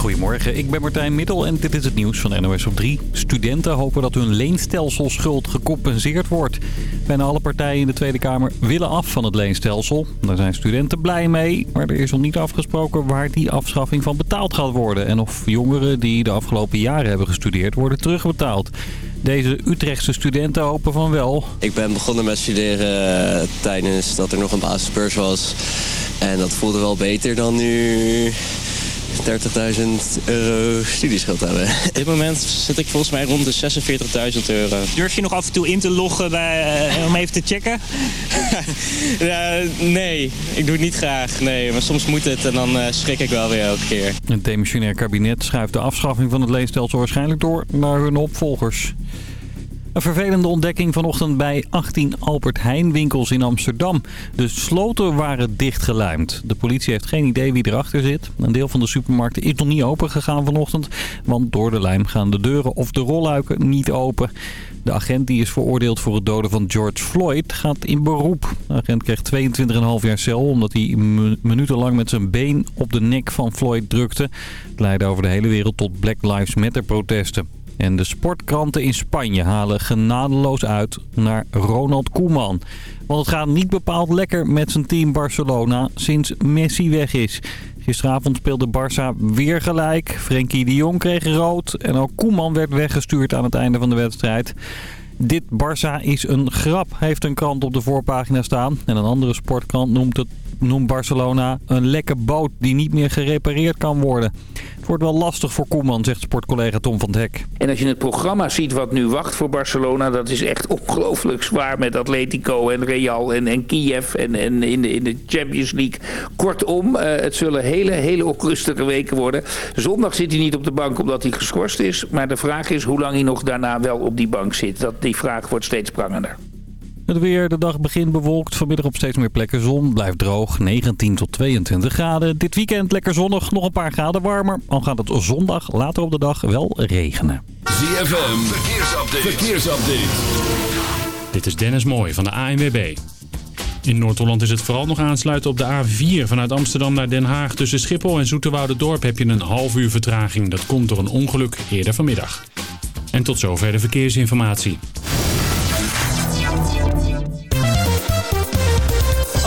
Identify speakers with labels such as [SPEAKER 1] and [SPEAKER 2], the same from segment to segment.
[SPEAKER 1] Goedemorgen, ik ben Martijn Middel en dit is het nieuws van NOS op 3. Studenten hopen dat hun leenstelselschuld gecompenseerd wordt. Bijna alle partijen in de Tweede Kamer willen af van het leenstelsel. Daar zijn studenten blij mee, maar er is nog niet afgesproken waar die afschaffing van betaald gaat worden. En of jongeren die de afgelopen jaren hebben gestudeerd worden terugbetaald. Deze Utrechtse studenten hopen van wel.
[SPEAKER 2] Ik ben begonnen met studeren tijdens dat er nog een basisbeurs was. En dat voelde wel beter dan nu 30.000 euro studieschuld hebben.
[SPEAKER 3] Op dit moment zit ik volgens mij rond de 46.000 euro.
[SPEAKER 4] Durf je nog af en toe in te loggen bij, uh, om even te checken?
[SPEAKER 3] ja, nee, ik doe het niet graag. Nee, maar soms moet het en dan uh, schrik ik wel weer elke keer.
[SPEAKER 1] Het demissionair kabinet schuift de afschaffing van het leenstelsel waarschijnlijk door naar hun opvolgers. Een vervelende ontdekking vanochtend bij 18 Albert Heijn winkels in Amsterdam. De sloten waren dichtgeluimd. De politie heeft geen idee wie erachter zit. Een deel van de supermarkten is nog niet open gegaan vanochtend. Want door de lijm gaan de deuren of de rolluiken niet open. De agent die is veroordeeld voor het doden van George Floyd gaat in beroep. De agent kreeg 22,5 jaar cel omdat hij minutenlang met zijn been op de nek van Floyd drukte. Het leidde over de hele wereld tot Black Lives Matter protesten. En de sportkranten in Spanje halen genadeloos uit naar Ronald Koeman. Want het gaat niet bepaald lekker met zijn team Barcelona sinds Messi weg is. Gisteravond speelde Barça weer gelijk. Frenkie de Jong kreeg rood en ook Koeman werd weggestuurd aan het einde van de wedstrijd. Dit Barça is een grap, heeft een krant op de voorpagina staan. En een andere sportkrant noemt, het, noemt Barcelona een lekke boot die niet meer gerepareerd kan worden. Het wordt wel lastig voor Koeman, zegt sportcollega Tom van het Hek.
[SPEAKER 5] En als je het programma ziet wat nu wacht voor Barcelona... dat is echt ongelooflijk zwaar met Atletico en Real en, en Kiev en, en in, de, in de Champions League. Kortom, uh, het zullen hele, hele onrustige weken worden. Zondag zit hij niet op de bank omdat hij geschorst is. Maar de vraag is hoe lang hij nog daarna wel op die bank zit. Dat, die vraag wordt steeds prangender.
[SPEAKER 1] Het weer, de dag begint bewolkt. Vanmiddag op steeds meer plekken zon. Blijft droog, 19 tot 22 graden. Dit weekend lekker zonnig, nog een paar graden warmer. Al gaat het zondag later op de dag wel regenen.
[SPEAKER 6] ZFM, verkeersupdate. verkeersupdate.
[SPEAKER 7] Dit is Dennis Mooij van de ANWB. In Noord-Holland is het vooral nog aansluiten op de A4 vanuit Amsterdam naar Den Haag. Tussen Schiphol en Dorp heb je een half uur vertraging. Dat komt door een ongeluk eerder vanmiddag. En tot zover de verkeersinformatie.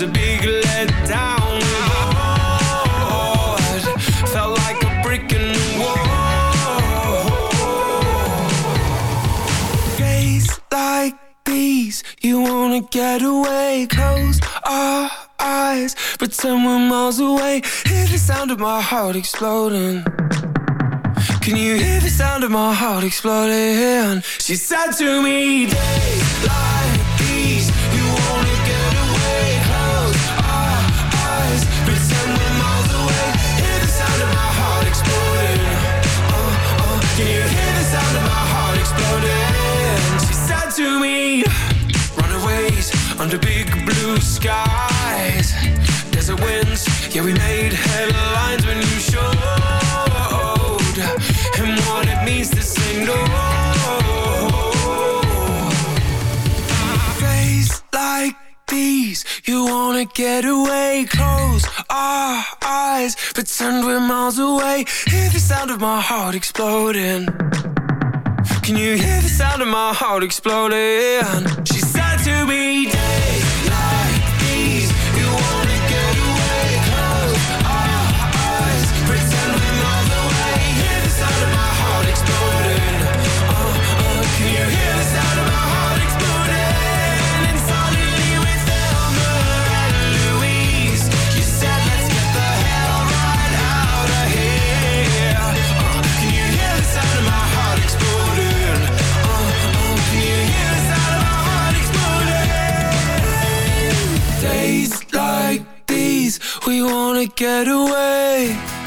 [SPEAKER 8] was a big letdown. Lord, felt like a brick in the wall. Days like these, you wanna get away. Close our eyes, pretend we're miles away. Hear the sound of my heart exploding. Can you hear the sound of my heart exploding? She said to me, Days like under big blue skies Desert winds, yeah we made headlines when you showed and what it means to sing no Days like these, you wanna get away. Close our eyes, pretend we're miles away. Hear the sound of my heart exploding. Can you hear the sound of my heart exploding? She said to me, Dave. breeze. We wanna get away.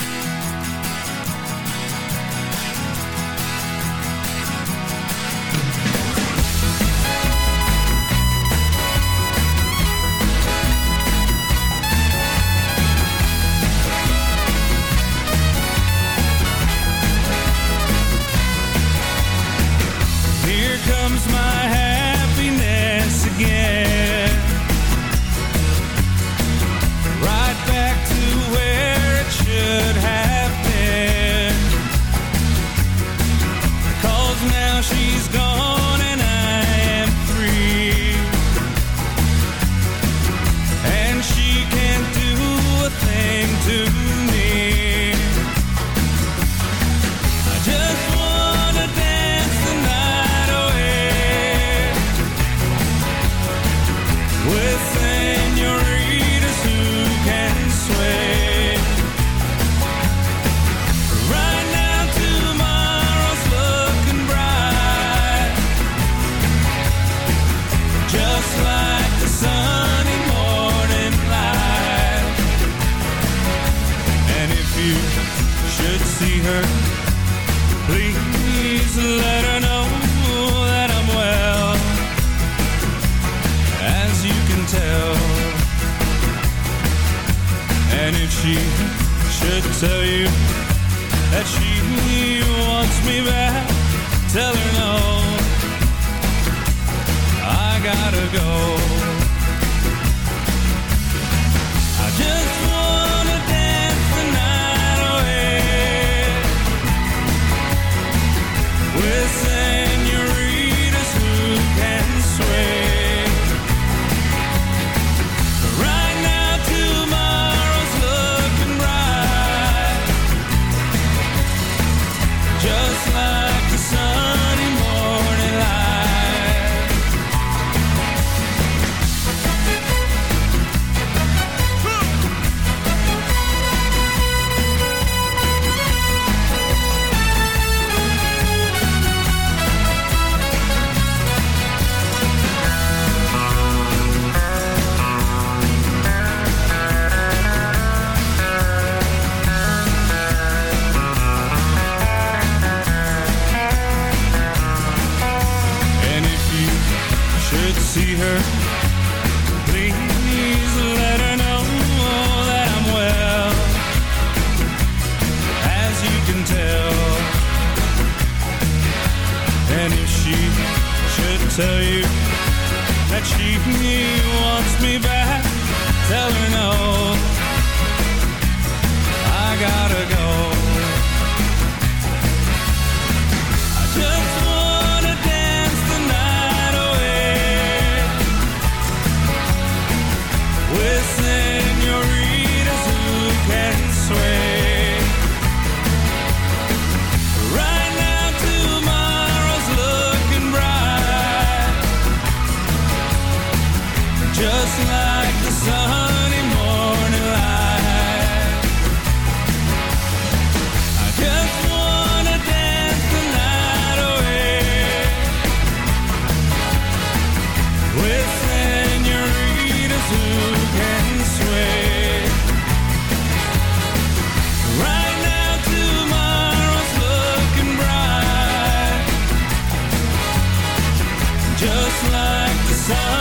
[SPEAKER 9] Like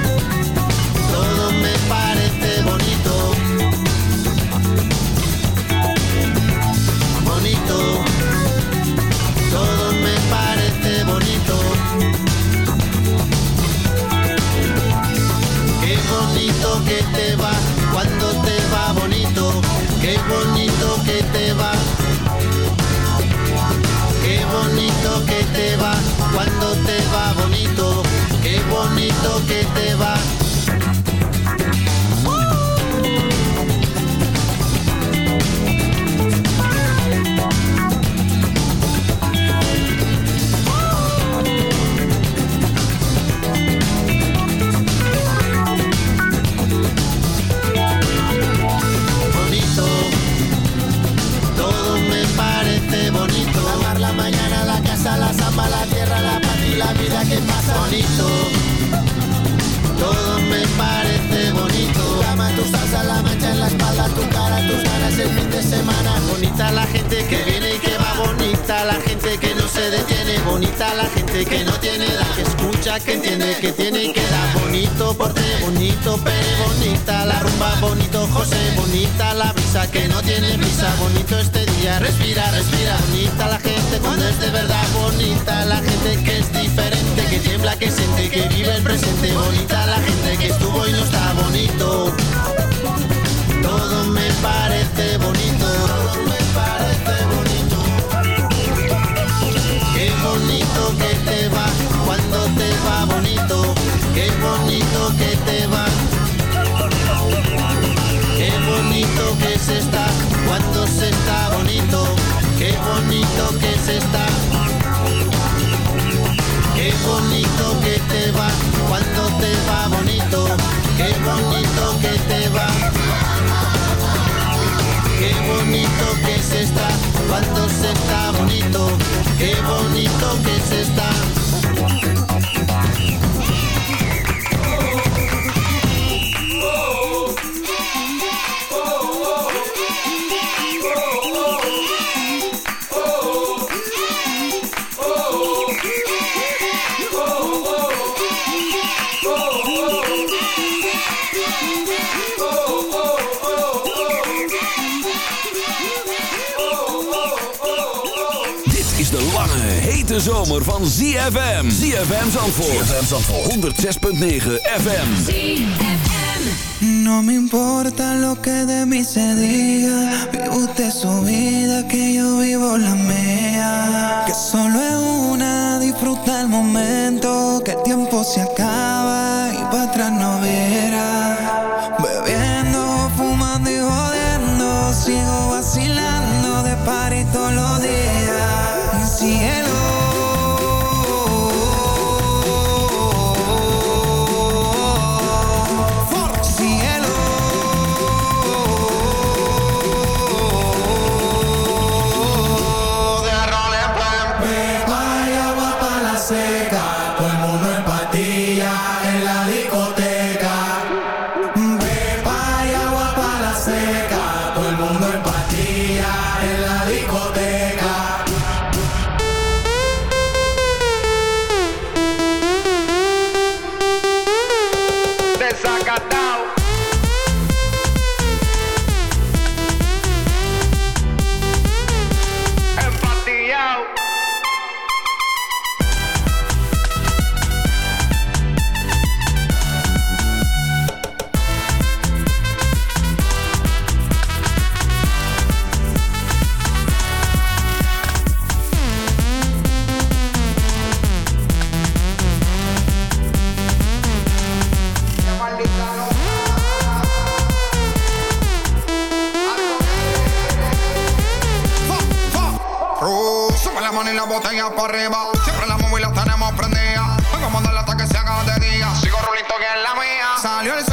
[SPEAKER 10] hete zomer van ZFM. ZFM Zandvoort. ZFM Zandvoort. 106.9 FM. ZFM.
[SPEAKER 11] No me importa lo que de mí se diga. Vive usted su vida, que yo vivo la mía. Que solo es una, disfruta el momento. Que el tiempo se acaba y va atrás no
[SPEAKER 12] la
[SPEAKER 13] botella para arriba. Siempre la móvil la tenemos prendida. Vamos a mandarla hasta que se haga de día. Sigo rulito que es la mía. Salió el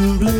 [SPEAKER 14] jasmine's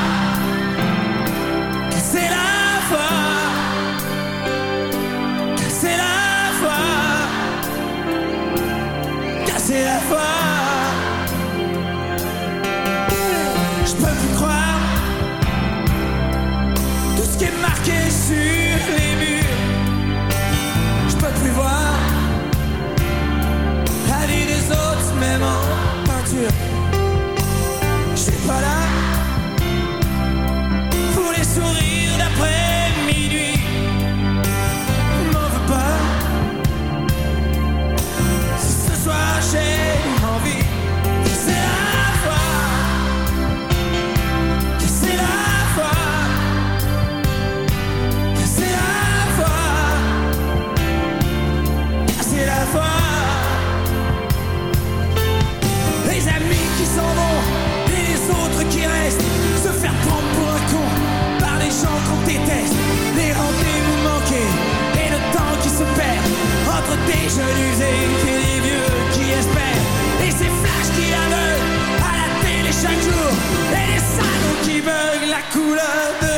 [SPEAKER 15] jeunes usés et les vieux qui espèrent. Et ces flashs qui aveuglent à la télé chaque jour. Et les salons qui veulent la couleur de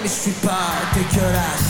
[SPEAKER 15] je ne suis pas dégueulasse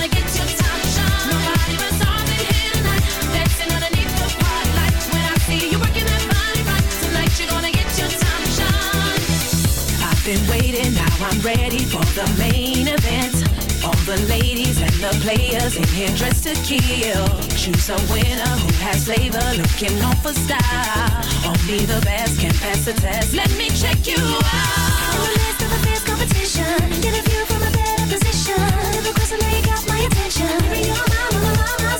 [SPEAKER 10] Gonna get your time to shine. I never saw them here tonight. Next another need for light When I see you working in my light So like gonna get your time shine.
[SPEAKER 16] I've been waiting, now I'm ready for the main event. The ladies and the players in here dressed to kill. Choose a winner who has flavor, looking on for style. Only the best can pass the test. Let me check you out.
[SPEAKER 17] In the midst of a fierce competition, get a view from a better position. Never cross, I know you got my attention. Baby, you're my, my, my,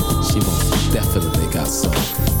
[SPEAKER 18] She most definitely got soul.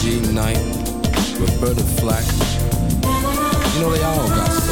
[SPEAKER 18] G Knight, Roberta Flack. You know they all got soul.